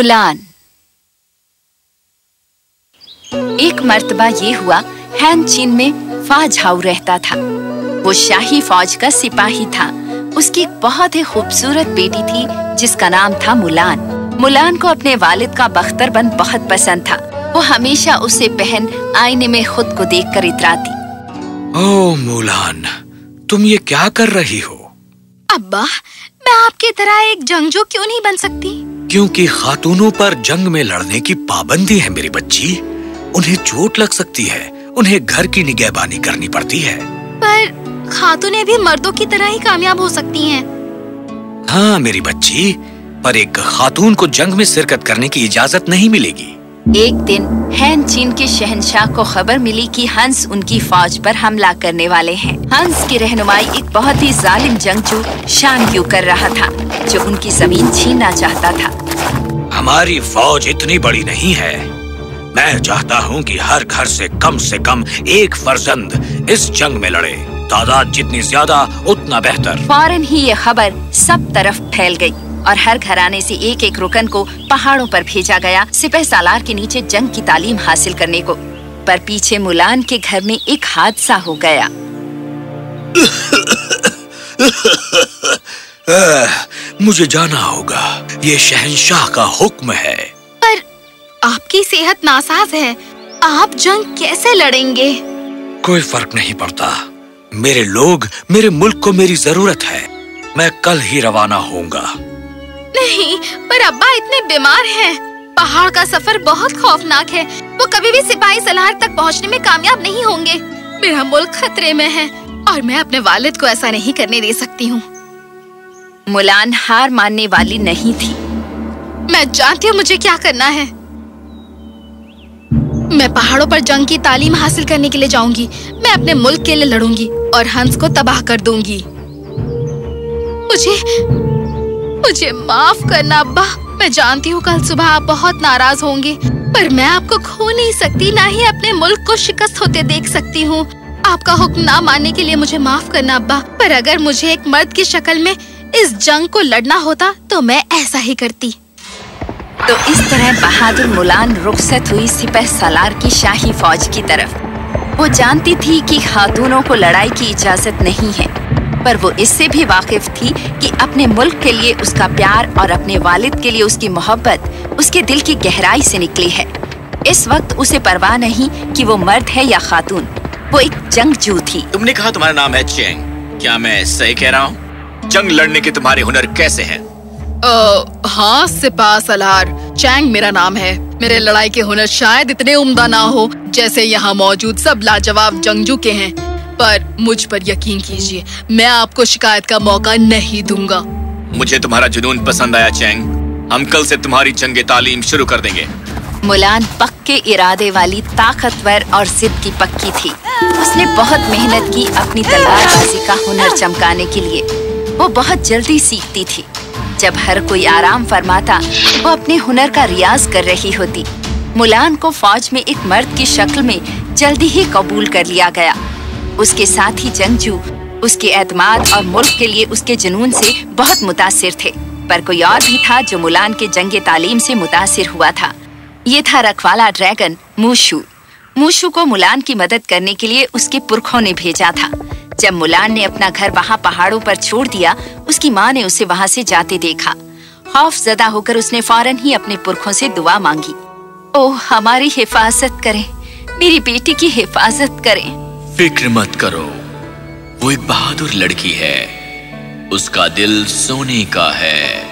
Mulan. एक मर्तबा ये हुआ हैन चीन में हाउ रहता था। वो शाही फौज का सिपाही था। उसकी बहुत ही खूबसूरत बेटी थी जिसका नाम था मुलान। मुलान को अपने वालिद का बख्तरबंद बहुत पसंद था। वो हमेशा उसे पहन आईने में खुद को देखकर इतराती। ओ मुलान तुम ये क्या कर रही हो? अब्बा मैं आपकी तरह एक जंगजू क्यों नहीं बन सकती? क्योंकि खातूनों पर जंग में लड़ने की पाबंदी है मेरी बच्ची। उन्हें चोट लग सकती है। उन्हें घर की निगहबानी करनी पड़ती है। पर खातूनें भी मर्दों की तरह ही कामयाब हो सकती हैं। हाँ मेरी बच्ची पर एक खातून को जंग में शिरकत करने की इजाज़त नहीं मिलेगी। एक दिन हैन चीन के शहनशाह को खबर मिली कि हंस उनकी फौज पर हमला करने वाले हैं। हंस की रहनुमाई एक बहुत ही जालिम जंगजू शान यू कर रहा था जो उनकी ज़मीन छीनना चाहता था? हमारी फौज इतनी बड़ी नहीं है। मैं चाहता हूँ कि हर घर से कम से कम एक फर्जंद इस जंग में लड़े। तादाद जितनी ज़्यादा उतना बेहतर। फ़ौरन ही ये खबर सब तरफ़ फैल गई। और हर घराने से एक एक रुकन को पहाड़ों पर भेजा गया सिपह सालार के नीचे जंग की तालीम हासिल करने को। पर पीछे मुलान के घर में एक हादसा हो गया। मुझे जाना होगा। ये शहनशाह का हुक्म है। पर आपकी सेहत नासाज है। आप जंग कैसे लड़ेंगे? कोई फ़र्क नहीं पड़ता। मेरे लोग मेरे मुल्क को मेरी ज़रूरत है। मैं कल ही रवाना होऊँगा। नहीं पर अब्बा इतने बीमार हैं। पहाड़ का सफ़र बहुत खौफनाक है। वो कभी भी सिपाही सलार तक पहुँचने में कामयाब नहीं होंगे। मेरा मुल्क खतरे में है और मैं अपने वालिद को ऐसा नहीं करने दे सकती हूँ। मुलान हार मानने वाली नहीं थी। मैं जानती हूँ मुझे क्या करना है। मैं पहाड़ों पर जंग की तालीम हासिल करने के लिए जाऊँगी। मैं अपने मुल्क के लिए लड़ूँगी और हंस को तबाह कर दूँगी। मुझे मुझे माफ़ करना, अब्बा। मैं जानती हूँ कल सुबह आप बहुत नाराज़ होंगे, पर मैं आपको खो नहीं सकती, ना ही अपने मुल्क को शिकस्त होते देख सकती हूँ। आपका हुक्म ना मानने के लिए मुझे माफ़ करना, अब्बा। पर अगर मुझे एक मर्द की शक्ल में इस जंग को लड़ना होता तो मैं ऐसा ही करती। तो इस तरह बहादुर मुलान रुखसत हुई सिपह सलार की शाही फौज की तरफ़। वो जानती थी कि खातूनों को लड़ाई की इजाज़त नहीं है। पर वो इससे भी वाकिफ थी कि अपने मुल्क के लिए उसका प्यार और अपने वालिद के लिए उसकी मोहब्बत उसके दिल की गहराई से निकली है। इस वक्त उसे परवाह नहीं कि वो मर्द है या खातून। वो एक जंगजू थी। तुमने कहा तुम्हारा नाम है चेंग। क्या मैं सही कह रहा हूँ? जंग लड़ने के तुम्हारे हुनर कैसे हैं? आ, हाँ सिपा सलार। चैंग मेरा नाम है। मेरे लड़ाई के हुनर शायद इतने उम्दा ना हो जैसे यहाँ मौजूद सब लाजवाब जंगजू के हैं। पर मुझ पर यकीन कीजिए मैं आपको शिकायत का मौका नहीं दूँगा। मुझे तुम्हारा जुनून पसंद आया चैंग। हम कल से तुम्हारी जंग तालीम शुरू कर देंगे। मुलान पक्के इरादे वाली ताकतवर और जिद की पक्की थी। उसने बहुत मेहनत की अपनी तलवारबाजी का हुनर चमकाने के लिए। वो बहुत जल्दी सीखती थी। जब हर कोई आराम फरमाता वो अपने हुनर का रियाज कर रही होती। मुलान को फौज में एक मर्द की शक्ल में जल्दी ही कबूल कर लिया गया। उसके साथ ही जंगजू, उसके एतमाद और मुल्क के लिए उसके जुनून से बहुत मुतासिर थे। पर कोई और भी था जो मुलान के जंग तालीम से मुतासिर हुआ था। ये था रखवाला ड्रैगन, मूशू। मूशू को मुलान की मदद करने के लिए उसके पुरखों ने भेजा था। जब मुलान ने अपना घर वहाँ पहाड़ों पर छोड़ दिया, उसकी माँ ने उसे वहाँ से जाते देखा। खौफ जदा होकर उसने फ़ौरन ही अपने पुरखों से दुआ मांगी। ओह, हमारी हिफाजत करें। मेरी बेटी की हिफाजत करें। फ़िक्र मत करो। वो एक बहादुर लड़की है। उसका दिल सोने का है।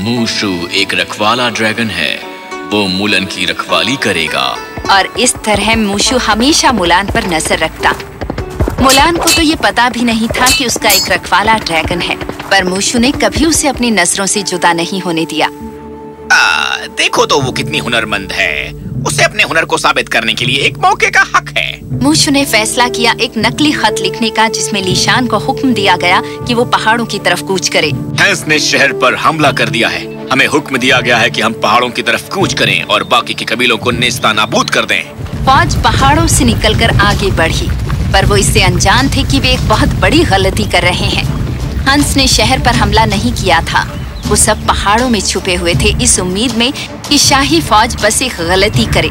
मूशु एक रखवाला ड्रैगन है। वो मुलन की रखवाली करेगा। और इस तरह मूशु हमेशा मुलान पर नज़र रखता। मुलान को तो ये पता भी नहीं था कि उसका एक रखवाला ड्रैगन है। पर मूशु ने कभी उसे अपनी नज़रों से जुदा नहीं होने दिया। आ, देखो तो वो कितनी हुनरमंद है। उसे अपने हुनर को साबित करने के लिए एक मौके का हक है। मूशु ने फैसला किया एक नकली खत लिखने का जिसमें लीशान को हुक्म दिया गया कि वो पहाड़ों की तरफ़ कूच करे। हैंस ने शहर पर हमला कर दिया है। हमें हुक्म दिया गया है कि हम पहाड़ों की तरफ़ कूच करें और बाकी के कबीलों को नेस्ता नाबूद कर दें। फौज पहाड़ों से निकलकर आगे बढ़ी पर वो इससे अनजान थे कि वे एक बहुत बड़ी गलती कर रहे हैं। हंस ने शहर पर हमला नहीं किया था। वो सब पहाड़ों में छुपे हुए थे। इस उम्मीद में कि शाही फौज बस एक गलती करे।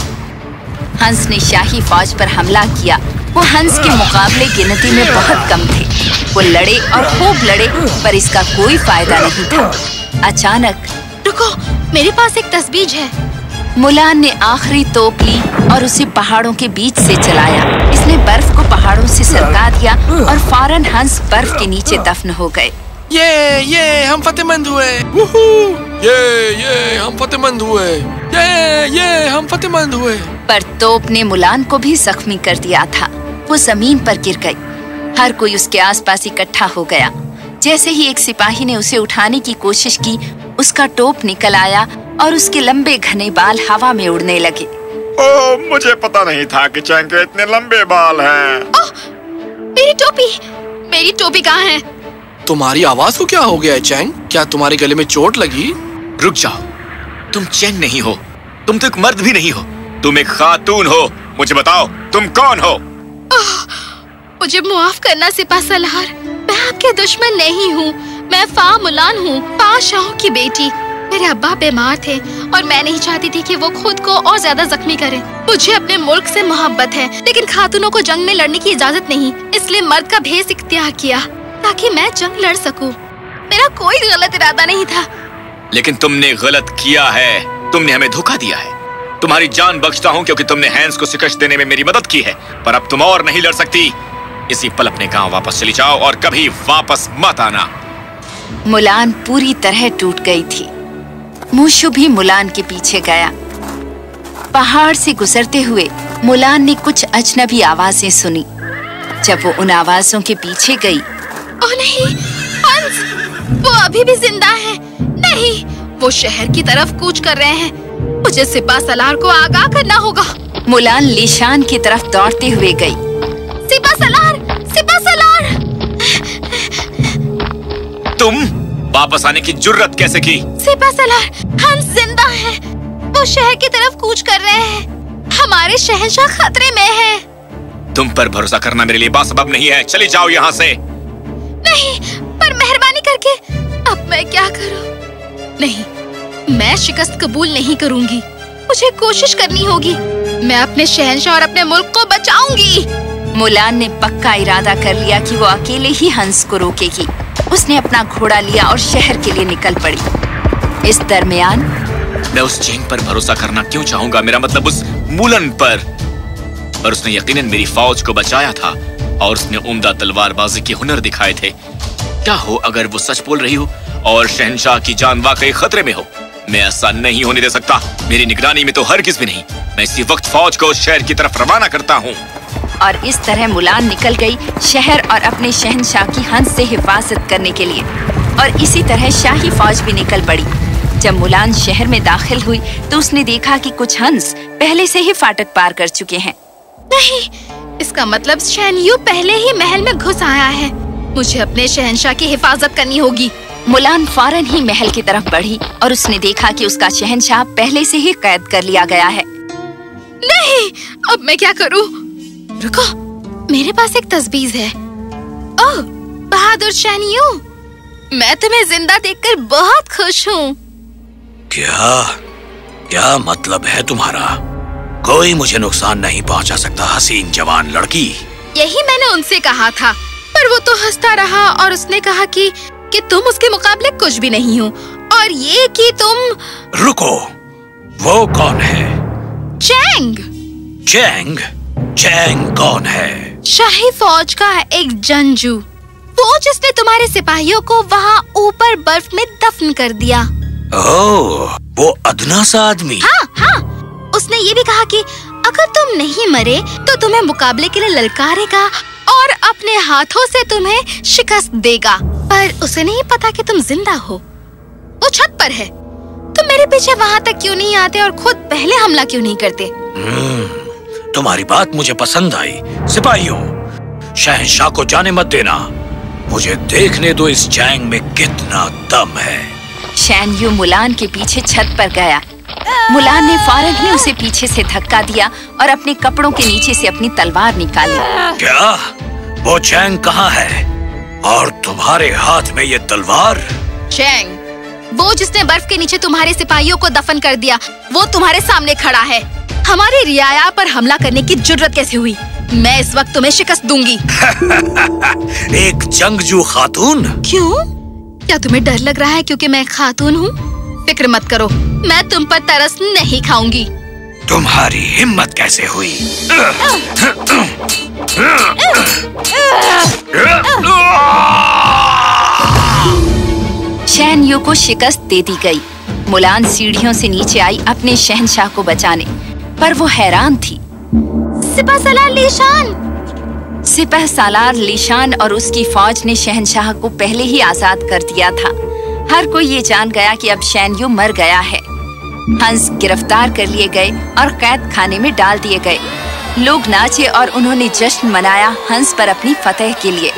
हंस ने शाही फौज पर हमला किया। वो हंस के मुकाबले गिनती में बहुत कम थे। वो लड़े और खूब लड़े पर इसका कोई फ़ायदा नहीं था। अचानक। रुको मेरे पास एक तस्बीज है। मुलान ने आखिरी तोप ली और उसे पहाड़ों के बीच से चलाया। इसने बर्फ़ को पहाड़ों से सरका दिया और फ़ौरन हंस बर्फ़ के नीचे दफन हो गए। ये ये हम फतेहमंद हुए। ये ये हम फतेहमंद हुए। ये ये हम फतेहमंद हुए। पर तोप ने मुलान को भी जख्मी कर दिया था। वो ज़मीन पर गिर गई। हर कोई उसके आसपास इकट्ठा हो गया। जैसे ही एक सिपाही ने उसे उठाने की कोशिश की उसका टोप निकल आया और उसके लंबे घने बाल हवा में उड़ने लगे। ओ, मुझे पता नहीं था कि चैंग के इतने लंबे बाल हैं। ओह मेरी टोपी मेरी टोपी कहाँ है? तुम्हारी आवाज़ को क्या हो गया है चैंग क्या तुम्हारे गले में चोट लगी? रुक जाओ। तुम चैंग नहीं हो। तुम तो एक मर्द भी नहीं हो। तुम एक खातून हो। मुझे बताओ, तुम कौन हो? मुझे मुआफ करना, सिपा सलार। मैं आपके दुश्मन नहीं हूँ। मैं फा मुलान हूँ फा शाह की बेटी। मेरे अब्बा बीमार थे और मैं नहीं चाहती थी कि वो खुद को और ज़्यादा जख्मी करें। मुझे अपने मुल्क से मोहब्बत है, लेकिन खातूनों को जंग में लड़ने की इजाज़त नहीं। इसलिए मर्द का भेस इख्तियार किया। ताकि मैं जंग लड़ सकूँ। मेरा कोई गलत इरादा नहीं था। लेकिन तुमने गलत किया है। तुमने हमें धोखा दिया है। तुम्हारी जान बख्शता हूँ क्योंकि तुमने हैंस को शिकस्त देने में मेरी मदद की है। पर अब तुम और नहीं लड़ सकती। इसी पल अपने गाँव वापस चली जाओ और कभी वापस मत आना। मुलान पूरी तरह टूट गई थी। मूशु भी मुलान के पीछे गया। पहाड़ से गुजरते हुए मुलान ने कुछ अजनबी आवाज़ें सुनी। जब वो उन आवाजों के पीछे गई ओह नहीं। हंस। वो अभी भी ज़िंदा है। नहीं वो शहर की तरफ़ कूच कर रहे हैं। मुझे सिपा सलार को आगाह करना होगा। मुलान लिशान की तरफ़ दौड़ती हुए गई। सिपा सलार सिपा सलार। तुम वापस आने की जुर्रत कैसे की? सिपा सलार हम ज़िंदा है। वो शहर की तरफ़ कूच कर रहे हैं। हमारे शहंशाह खतरे में है। तुम पर भरोसा करना मेरे लिए बासबब नहीं है। चली जाओ यहाँ से। नहीं, पर मेहरबानी करके। अब मैं क्या करूँ? नहीं, मैं शिकस्त कबूल नहीं करूँगी। मुझे कोशिश करनी होगी। मैं अपने शहंशाह और अपने मुल्क को बचाऊँगी। मुलान ने पक्का इरादा कर लिया कि वो अकेले ही हंस को रोकेगी। उसने अपना घोड़ा लिया और शहर के लिए निकल पड़ी। इस दरमियान मैं उस चेंग पर भरोसा करना क्यों चाहूँगा? मेरा मतलब उस मुलन पर। पर उसने यकीनन मेरी फौज को बचाया था। और उसने उम्दा तलवारबाजी के हुनर दिखाए थे। क्या हो अगर वो सच बोल रही हो और शहनशाह की जान वाकई खतरे में हो? मैं ऐसा नहीं होने दे सकता। मेरी निगरानी में तो हरगिज भी नहीं। मैं इसी वक्त फौज को उस शहर की तरफ़ रवाना करता हूँ। और इस तरह मुलान निकल गई शहर और अपने शहनशाह की हंस से हिफाजत करने के लिए। और इसी तरह शाही फौज भी निकल पड़ी। जब मुलान शहर में दाखिल हुई तो उसने देखा कि कुछ हंस पहले से ही फाटक पार कर चुके हैं। नहीं इसका मतलब शहनियू पहले ही महल में घुस आया है। मुझे अपने शहनशाह की हिफाजत करनी होगी। मुलान फ़ौरन ही महल की तरफ़ बढ़ी और उसने देखा कि उसका शहनशाह पहले से ही कैद कर लिया गया है। नहीं! अब मैं क्या करूँ? रुको, मेरे पास एक तस्बीज है। ओह, बहादुर शहनियू! मैं तुम्हें ज़िंदा देखकर बहुत खुश हूँ। क्या? क्या मतलब है तुम्हारा? कोई मुझे नुकसान नहीं पहुँचा सकता हसीन जवान लड़की। यही मैंने उनसे कहा था पर वो तो हंसता रहा और उसने कहा कि कि तुम उसके मुकाबले कुछ भी नहीं हो और ये कि तुम रुको वो कौन है? चैंग। चैंग? चैंग कौन है? शाही फौज का एक जंजू। वो जिसने तुम्हारे सिपाहियों को वहाँ ऊपर बर्फ़ में दफन कर दिया। ओह वो अदना सा आदमी। हाँ हाँ। उसने ये भी कहा कि अगर तुम नहीं मरे तो तुम्हें मुकाबले के लिए ललकारेगा और अपने हाथों से तुम्हें शिकस्त देगा। पर उसे नहीं पता कि तुम ज़िंदा हो। वो छत पर है। तुम मेरे पीछे वहाँ तक क्यों नहीं आते और खुद पहले हमला क्यों नहीं करते? हम्म, तुम्हारी बात मुझे पसंद आई। सिपाहियों शहनशाह को जाने मत देना। मुझे देखने दो इस जैंग में कितना दम है। शैन यू मुलान के पीछे छत पर गया। मुलान ने फ़ौरन ही उसे पीछे से धक्का दिया और अपने कपड़ों के नीचे से अपनी तलवार निकाली। क्या? वो चैंग कहाँ है? और तुम्हारे हाथ में ये तलवार? चैंग वो जिसने बर्फ़ के नीचे तुम्हारे सिपाहियों को दफन कर दिया वो तुम्हारे सामने खड़ा है। हमारी रियाया पर हमला करने की ज़रूरत कैसे हुई? मैं इस वक्त तुम्हें शिकस्त दूँगी। एक जंगजू खातून? क्यों? क्या तुम्हें डर लग रहा है क्योंकि मैं खातून हूँ? फ़िक्र मत करो मैं तुम पर तरस नहीं खाऊँगी। तुम्हारी हिम्मत कैसे हुई? शहनियों को शिकस्त दे दी गई। मुलान सीढ़ियों से नीचे आई अपने शहनशाह को बचाने। पर वो हैरान थी। सिपा सलार लीशान! सिपह सालार लिशान और उसकी फौज ने शहनशाह को पहले ही आज़ाद कर दिया था। हर कोई ये जान गया कि अब शैनयू मर गया है। हंस गिरफ़्तार कर लिए गए और कैद खाने में डाल दिए गए। लोग नाचे और उन्होंने जश्न मनाया हंस पर अपनी फतेह के लिए।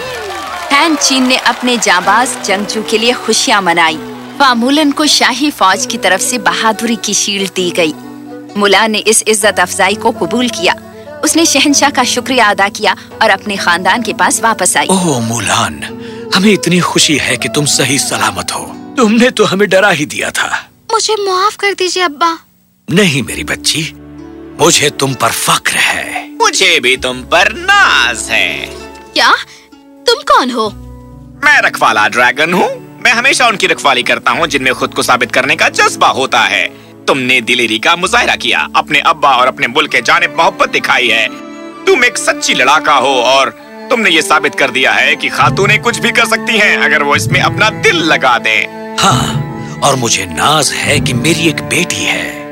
हैन चीन ने अपने जाबाज जंगजू के लिए खुशियाँ मनाई। फामूलन को शाही फौज की तरफ़ से बहादुरी की शील्ड दी गई। मुला ने इस इज़्ज़त अफजाई को कबूल किया। उसने शहनशाह का शुक्रिया अदा किया और अपने खानदान के पास वापस आई। ओह, मुलान। हमें इतनी खुशी है कि तुम सही सलामत हो। तुमने तो हमें डरा ही दिया था। मुझे माफ़ कर दीजिए अब्बा। नहीं मेरी बच्ची मुझे तुम पर फक्र है। मुझे भी तुम पर नाज है। क्या? तुम कौन हो? मैं रखवाला ड्रैगन हूँ। मैं हमेशा उनकी रखवाली करता हूँ जिनमें खुद को साबित करने का जज्बा होता है। तुमने दिलेरी का मुजाहरा किया अपने अब्बा और अपने मुल्क के जाने मोहब्बत दिखाई है। तुम एक सच्ची लड़ाका हो और तुमने ये साबित कर दिया है कि खातूनें कुछ भी कर सकती हैं अगर वो इसमें अपना दिल लगा दें। हाँ और मुझे नाज है कि मेरी एक बेटी है